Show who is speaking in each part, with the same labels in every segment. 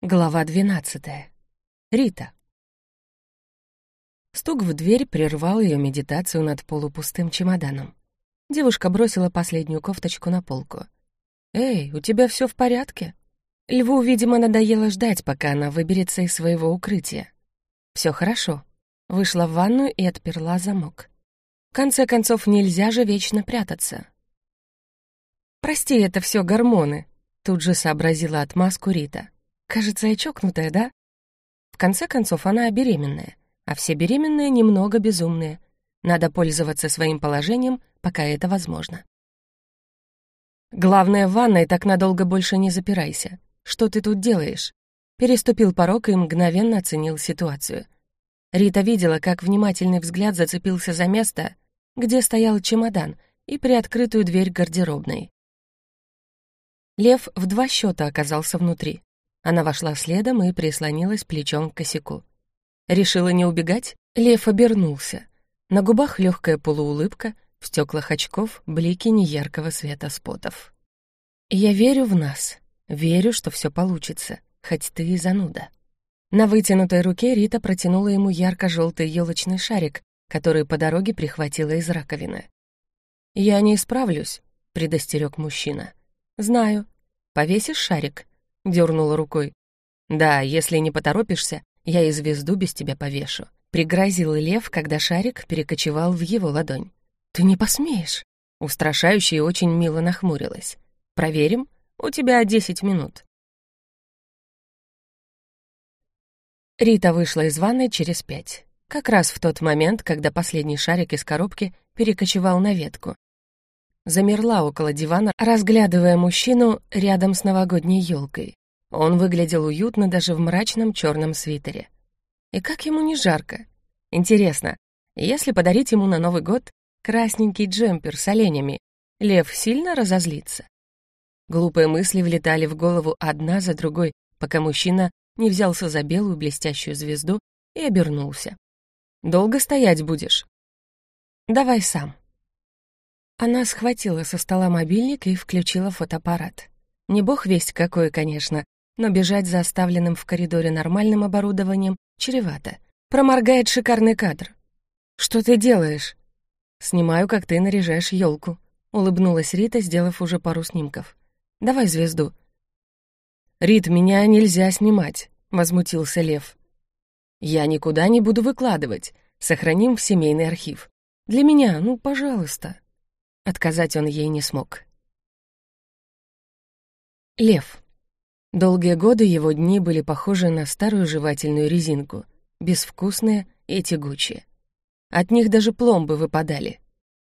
Speaker 1: Глава 12. Рита. Стук в дверь прервал ее медитацию над полупустым чемоданом. Девушка бросила последнюю кофточку на полку. «Эй, у тебя все в порядке?» Льву, видимо, надоело ждать, пока она выберется из своего укрытия. Все хорошо». Вышла в ванную и отперла замок. В конце концов, нельзя же вечно прятаться. «Прости, это все гормоны», — тут же сообразила отмазку Рита. Кажется, я чокнутая, да? В конце концов, она беременная, а все беременные немного безумные. Надо пользоваться своим положением, пока это возможно. Главное, в ванной так надолго больше не запирайся. Что ты тут делаешь? Переступил порог и мгновенно оценил ситуацию. Рита видела, как внимательный взгляд зацепился за место, где стоял чемодан, и приоткрытую дверь гардеробной. Лев в два счета оказался внутри. Она вошла следом и прислонилась плечом к косяку. Решила не убегать? Лев обернулся. На губах легкая полуулыбка, в стеклах очков блики неяркого света спотов. «Я верю в нас. Верю, что все получится, хоть ты и зануда». На вытянутой руке Рита протянула ему ярко-желтый елочный шарик, который по дороге прихватила из раковины. «Я не исправлюсь», — предостерег мужчина. «Знаю. Повесишь шарик, дернула рукой. «Да, если не поторопишься, я и звезду без тебя повешу», — пригрозил лев, когда шарик перекочевал в его ладонь. «Ты не посмеешь!» Устрашающе и очень мило нахмурилась. «Проверим? У тебя десять минут». Рита вышла из ванной через пять. Как раз в тот момент, когда последний шарик из коробки перекочевал на ветку. Замерла около дивана, разглядывая мужчину рядом с новогодней елкой. Он выглядел уютно даже в мрачном черном свитере. И как ему не жарко? Интересно, если подарить ему на Новый год красненький джемпер с оленями, лев сильно разозлится? Глупые мысли влетали в голову одна за другой, пока мужчина не взялся за белую блестящую звезду и обернулся. «Долго стоять будешь?» «Давай сам». Она схватила со стола мобильник и включила фотоаппарат. Не бог весть какой, конечно, но бежать за оставленным в коридоре нормальным оборудованием чревато. Проморгает шикарный кадр. «Что ты делаешь?» «Снимаю, как ты наряжаешь елку», — улыбнулась Рита, сделав уже пару снимков. «Давай звезду». «Рит, меня нельзя снимать», — возмутился Лев. «Я никуда не буду выкладывать. Сохраним в семейный архив. Для меня, ну, пожалуйста». Отказать он ей не смог. Лев. Долгие годы его дни были похожи на старую жевательную резинку, безвкусные и тягучие. От них даже пломбы выпадали.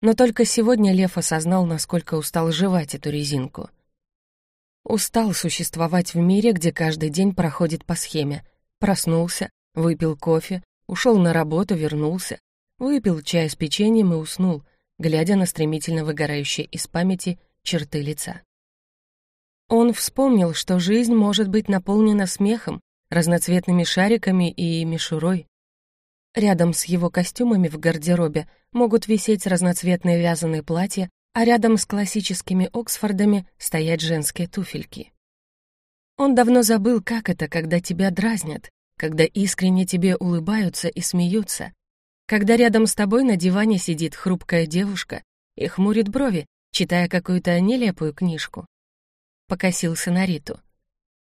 Speaker 1: Но только сегодня Лев осознал, насколько устал жевать эту резинку. Устал существовать в мире, где каждый день проходит по схеме. Проснулся, выпил кофе, ушел на работу, вернулся, выпил чай с печеньем и уснул, глядя на стремительно выгорающие из памяти черты лица. Он вспомнил, что жизнь может быть наполнена смехом, разноцветными шариками и мишурой. Рядом с его костюмами в гардеробе могут висеть разноцветные вязаные платья, а рядом с классическими Оксфордами стоять женские туфельки. Он давно забыл, как это, когда тебя дразнят, когда искренне тебе улыбаются и смеются, когда рядом с тобой на диване сидит хрупкая девушка и хмурит брови, читая какую-то нелепую книжку покосился на Риту.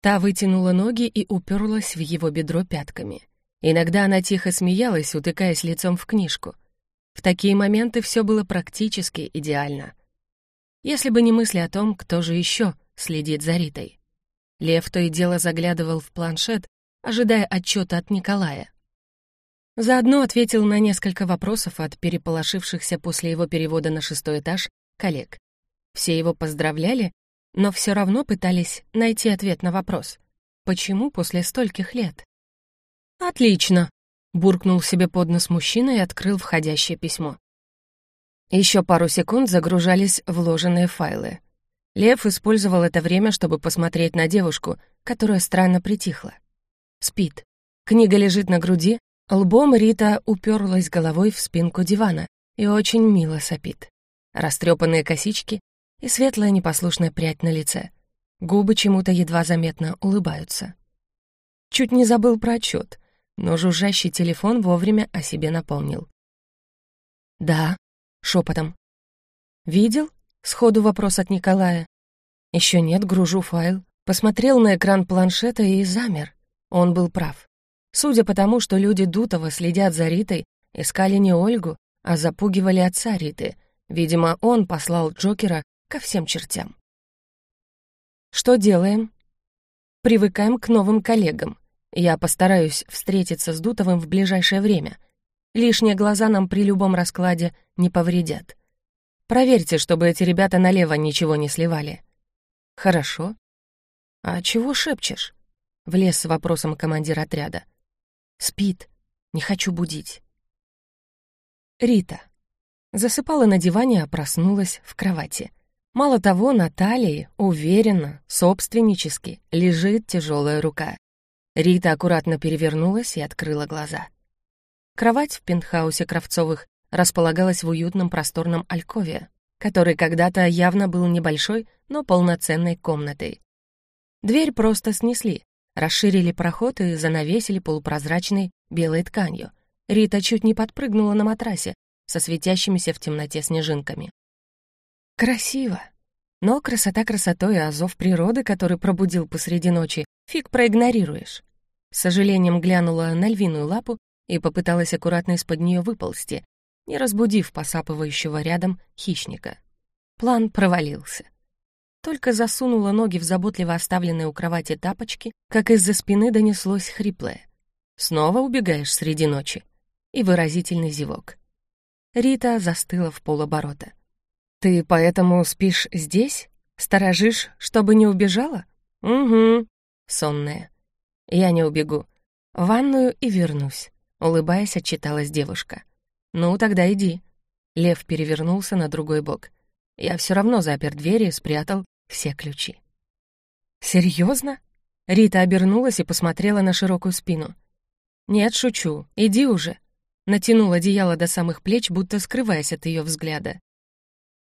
Speaker 1: Та вытянула ноги и уперлась в его бедро пятками. Иногда она тихо смеялась, утыкаясь лицом в книжку. В такие моменты все было практически идеально. Если бы не мысли о том, кто же еще следит за Ритой. Лев то и дело заглядывал в планшет, ожидая отчета от Николая. Заодно ответил на несколько вопросов от переполошившихся после его перевода на шестой этаж коллег. Все его поздравляли но все равно пытались найти ответ на вопрос. Почему после стольких лет? «Отлично!» — буркнул себе под нос мужчина и открыл входящее письмо. Еще пару секунд загружались вложенные файлы. Лев использовал это время, чтобы посмотреть на девушку, которая странно притихла. Спит. Книга лежит на груди, лбом Рита уперлась головой в спинку дивана и очень мило сопит. Растрепанные косички и светлая непослушная прядь на лице. Губы чему-то едва заметно улыбаются. Чуть не забыл про отчет, но жужжащий телефон вовремя о себе напомнил. «Да», — шепотом. «Видел?» — сходу вопрос от Николая. Еще нет, гружу файл. Посмотрел на экран планшета и замер. Он был прав. Судя по тому, что люди Дутова следят за Ритой, искали не Ольгу, а запугивали отца Риты. Видимо, он послал Джокера ко всем чертям. Что делаем? Привыкаем к новым коллегам. Я постараюсь встретиться с Дутовым в ближайшее время. Лишние глаза нам при любом раскладе не повредят. Проверьте, чтобы эти ребята налево ничего не сливали. Хорошо. А чего шепчешь? Влез с вопросом командир отряда. Спит. Не хочу будить. Рита. Засыпала на диване, а проснулась в кровати. Мало того, на талии, уверенно, собственнически, лежит тяжелая рука. Рита аккуратно перевернулась и открыла глаза. Кровать в пентхаусе Кравцовых располагалась в уютном просторном алькове, который когда-то явно был небольшой, но полноценной комнатой. Дверь просто снесли, расширили проход и занавесили полупрозрачной белой тканью. Рита чуть не подпрыгнула на матрасе со светящимися в темноте снежинками. Красиво. Но красота красотой, а зов природы, который пробудил посреди ночи, фиг проигнорируешь. С сожалением глянула на львиную лапу и попыталась аккуратно из-под нее выползти, не разбудив посапывающего рядом хищника. План провалился. Только засунула ноги в заботливо оставленные у кровати тапочки, как из-за спины донеслось хриплое. «Снова убегаешь среди ночи?» И выразительный зевок. Рита застыла в полоборота. «Ты поэтому спишь здесь? Сторожишь, чтобы не убежала?» «Угу», — сонная. «Я не убегу. В ванную и вернусь», — улыбаясь, отчиталась девушка. «Ну, тогда иди». Лев перевернулся на другой бок. Я все равно запер двери и спрятал все ключи. «Серьезно?» Рита обернулась и посмотрела на широкую спину. «Нет, шучу. Иди уже». Натянул одеяло до самых плеч, будто скрываясь от ее взгляда.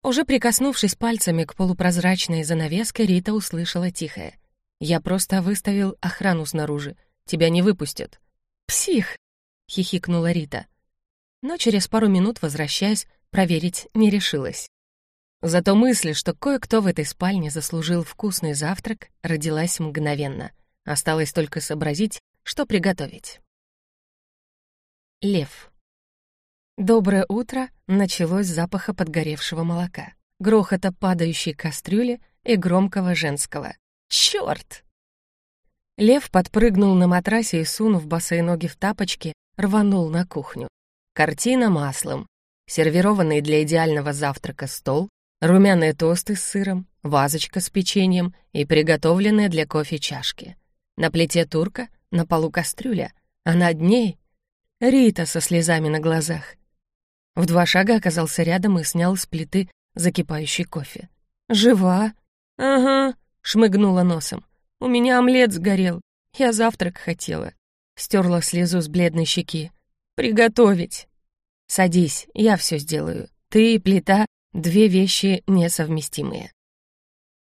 Speaker 1: Уже прикоснувшись пальцами к полупрозрачной занавеске, Рита услышала тихое. «Я просто выставил охрану снаружи. Тебя не выпустят». «Псих!» — хихикнула Рита. Но через пару минут, возвращаясь, проверить не решилась. Зато мысль, что кое-кто в этой спальне заслужил вкусный завтрак, родилась мгновенно. Осталось только сообразить, что приготовить. Лев. Доброе утро началось с запаха подгоревшего молока, грохота падающей кастрюли и громкого женского «Чёрт!». Лев подпрыгнул на матрасе и, сунув босые ноги в тапочки, рванул на кухню. Картина маслом, сервированный для идеального завтрака стол, румяные тосты с сыром, вазочка с печеньем и приготовленные для кофе чашки. На плите турка, на полу кастрюля, а над ней — Рита со слезами на глазах. В два шага оказался рядом и снял с плиты закипающий кофе. «Жива?» «Ага», — шмыгнула носом. «У меня омлет сгорел. Я завтрак хотела». Стерла слезу с бледной щеки. «Приготовить». «Садись, я все сделаю. Ты плита — две вещи несовместимые».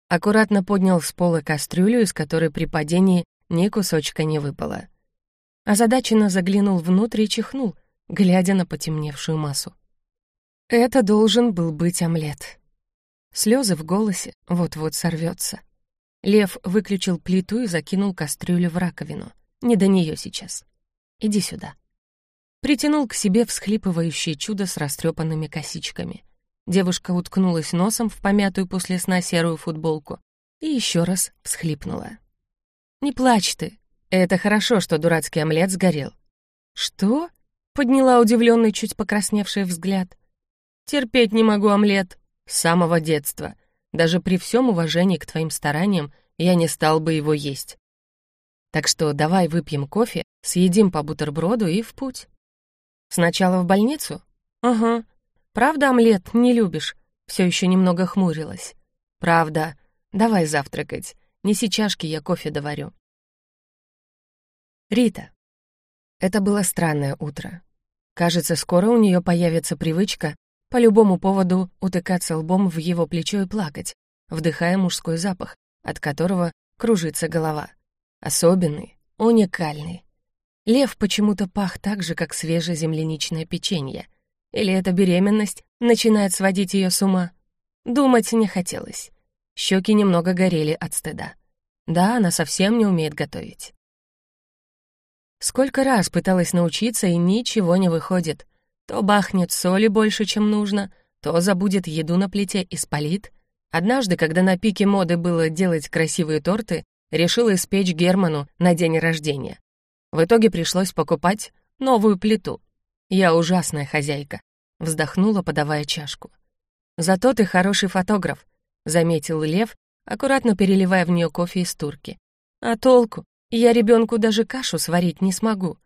Speaker 1: Аккуратно поднял с пола кастрюлю, из которой при падении ни кусочка не выпало. Озадаченно заглянул внутрь и чихнул, глядя на потемневшую массу. Это должен был быть омлет. Слезы в голосе вот-вот сорвется. Лев выключил плиту и закинул кастрюлю в раковину. Не до нее сейчас. Иди сюда. Притянул к себе всхлипывающее чудо с растрепанными косичками. Девушка уткнулась носом в помятую после сна серую футболку и еще раз всхлипнула. «Не плачь ты. Это хорошо, что дурацкий омлет сгорел». «Что?» Подняла удивленный, чуть покрасневший взгляд. «Терпеть не могу омлет. С самого детства. Даже при всем уважении к твоим стараниям я не стал бы его есть. Так что давай выпьем кофе, съедим по бутерброду и в путь. Сначала в больницу? Ага. Правда, омлет не любишь? Все еще немного хмурилась. Правда. Давай завтракать. Неси чашки, я кофе доварю. Рита. Это было странное утро. Кажется, скоро у нее появится привычка по любому поводу утыкаться лбом в его плечо и плакать, вдыхая мужской запах, от которого кружится голова. Особенный, уникальный. Лев почему-то пах так же, как свежее земляничное печенье. Или эта беременность начинает сводить ее с ума? Думать не хотелось. Щеки немного горели от стыда. Да, она совсем не умеет готовить. Сколько раз пыталась научиться, и ничего не выходит. То бахнет соли больше, чем нужно, то забудет еду на плите и спалит. Однажды, когда на пике моды было делать красивые торты, решила испечь Герману на день рождения. В итоге пришлось покупать новую плиту. Я ужасная хозяйка, вздохнула, подавая чашку. Зато ты хороший фотограф, заметил Лев, аккуратно переливая в нее кофе из турки. А толку? Я ребенку даже кашу сварить не смогу.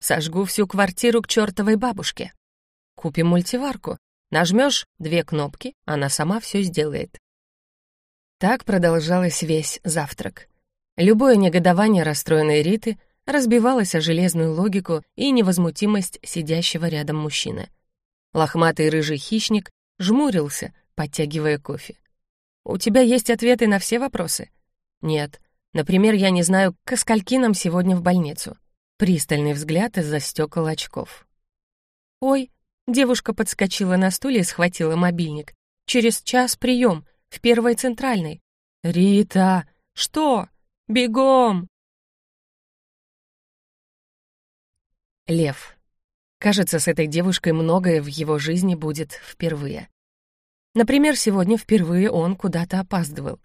Speaker 1: Сожгу всю квартиру к чертовой бабушке. Купим мультиварку. Нажмешь две кнопки, она сама все сделает. Так продолжалось весь завтрак. Любое негодование расстроенной Риты разбивалось о железную логику и невозмутимость сидящего рядом мужчины. Лохматый рыжий хищник жмурился, подтягивая кофе. «У тебя есть ответы на все вопросы?» «Нет. Например, я не знаю, к скольки нам сегодня в больницу». Пристальный взгляд из-за стекол очков. «Ой!» — девушка подскочила на стуле и схватила мобильник. «Через час прием, в первой центральной». «Рита! Что? Бегом!» Лев. Кажется, с этой девушкой многое в его жизни будет впервые. Например, сегодня впервые он куда-то опаздывал.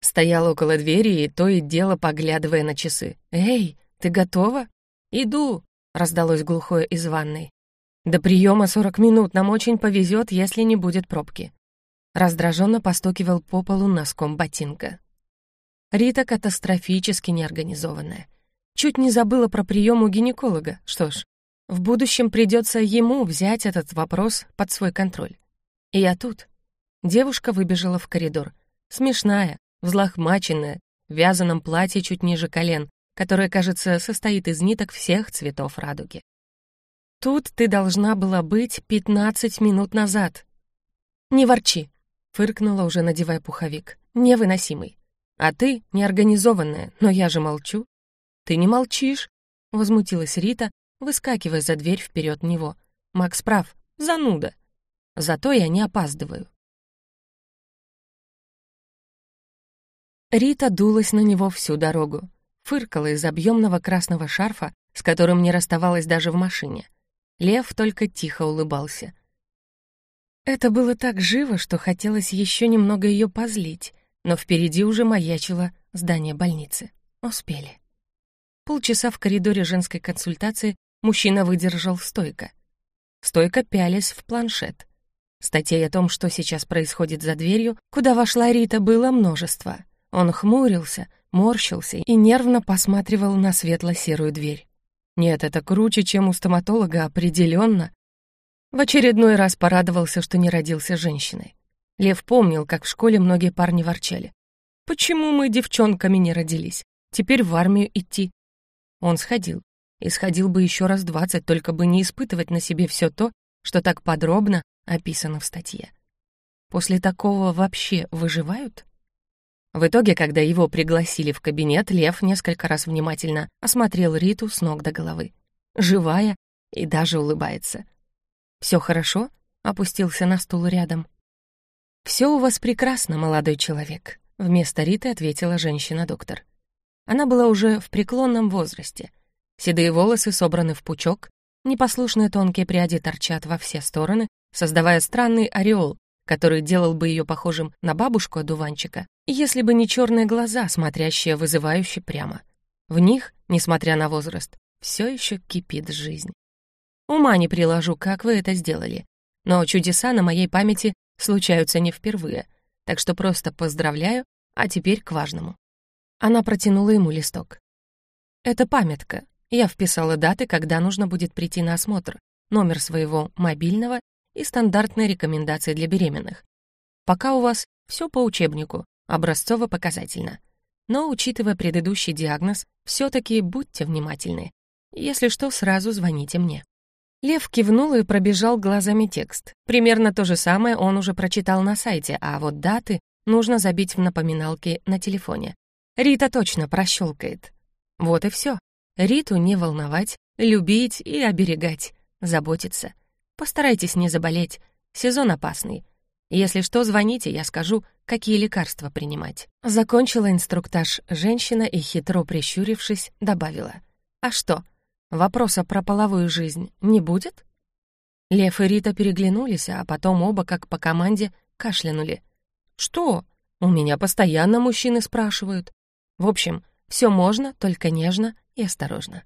Speaker 1: Стоял около двери и то и дело поглядывая на часы. «Эй, ты готова?» «Иду», — раздалось глухое из ванной. «До приема сорок минут, нам очень повезет, если не будет пробки». Раздраженно постукивал по полу носком ботинка. Рита катастрофически неорганизованная. Чуть не забыла про прием у гинеколога. Что ж, в будущем придется ему взять этот вопрос под свой контроль. И я тут. Девушка выбежала в коридор. Смешная, взлохмаченная, в вязаном платье чуть ниже колен, которое, кажется, состоит из ниток всех цветов радуги. «Тут ты должна была быть пятнадцать минут назад». «Не ворчи», — фыркнула, уже надевая пуховик. «Невыносимый. А ты неорганизованная, но я же молчу». «Ты не молчишь», — возмутилась Рита, выскакивая за дверь вперед него. «Макс прав, зануда. Зато я не опаздываю». Рита дулась на него всю дорогу, фыркала из объемного красного шарфа, с которым не расставалась даже в машине. Лев только тихо улыбался. Это было так живо, что хотелось еще немного ее позлить, но впереди уже маячило здание больницы. Успели. Полчаса в коридоре женской консультации мужчина выдержал стойко. Стойко пялись в планшет. Статей о том, что сейчас происходит за дверью, куда вошла Рита, было множество. Он хмурился, морщился и нервно посматривал на светло-серую дверь. Нет, это круче, чем у стоматолога, определенно. В очередной раз порадовался, что не родился женщиной. Лев помнил, как в школе многие парни ворчали. «Почему мы девчонками не родились? Теперь в армию идти». Он сходил. И сходил бы еще раз двадцать, только бы не испытывать на себе все то, что так подробно описано в статье. После такого вообще выживают? В итоге, когда его пригласили в кабинет, Лев несколько раз внимательно осмотрел Риту с ног до головы. Живая и даже улыбается. «Все хорошо?» — опустился на стул рядом. «Все у вас прекрасно, молодой человек», — вместо Риты ответила женщина-доктор. Она была уже в преклонном возрасте — Седые волосы собраны в пучок, непослушные тонкие пряди торчат во все стороны, создавая странный ореол, который делал бы ее похожим на бабушку-одуванчика, если бы не черные глаза, смотрящие вызывающе прямо. В них, несмотря на возраст, все еще кипит жизнь. Ума не приложу, как вы это сделали, но чудеса на моей памяти случаются не впервые, так что просто поздравляю, а теперь к важному. Она протянула ему листок. Это памятка, я вписала даты, когда нужно будет прийти на осмотр, номер своего мобильного и стандартные рекомендации для беременных. Пока у вас все по учебнику, образцово-показательно. Но, учитывая предыдущий диагноз, все-таки будьте внимательны. Если что, сразу звоните мне. Лев кивнул и пробежал глазами текст. Примерно то же самое он уже прочитал на сайте, а вот даты нужно забить в напоминалке на телефоне. Рита точно прощелкает. Вот и все. Риту не волновать, любить и оберегать, заботиться. Постарайтесь не заболеть, сезон опасный. Если что, звоните, я скажу, какие лекарства принимать». Закончила инструктаж женщина и, хитро прищурившись, добавила. «А что, вопроса про половую жизнь не будет?» Лев и Рита переглянулись, а потом оба, как по команде, кашлянули. «Что? У меня постоянно мужчины спрашивают. В общем, все можно, только нежно и осторожно».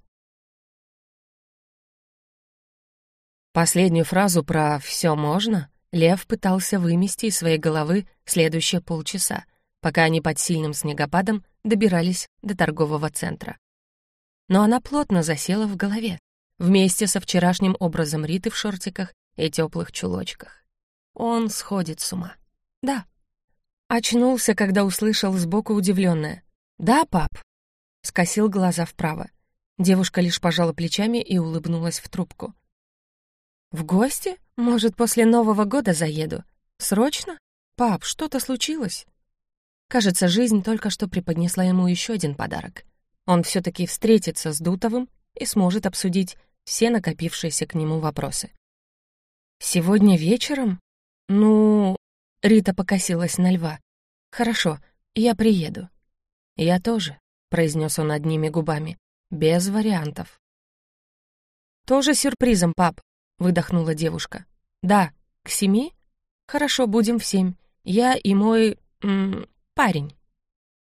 Speaker 1: Последнюю фразу про «все можно» Лев пытался вымести из своей головы следующие полчаса, пока они под сильным снегопадом добирались до торгового центра. Но она плотно засела в голове, вместе со вчерашним образом Риты в шортиках и теплых чулочках. Он сходит с ума. Да. Очнулся, когда услышал сбоку удивленное. «Да, пап?» Скосил глаза вправо. Девушка лишь пожала плечами и улыбнулась в трубку. «В гости? Может, после Нового года заеду? Срочно? Пап, что-то случилось?» Кажется, жизнь только что преподнесла ему еще один подарок. Он все таки встретится с Дутовым и сможет обсудить все накопившиеся к нему вопросы. «Сегодня вечером? Ну...» Рита покосилась на льва. «Хорошо, я приеду». «Я тоже», — произнес он одними губами, без вариантов. «Тоже сюрпризом, пап», — выдохнула девушка. «Да, к семи? Хорошо, будем в семь. Я и мой... М, парень».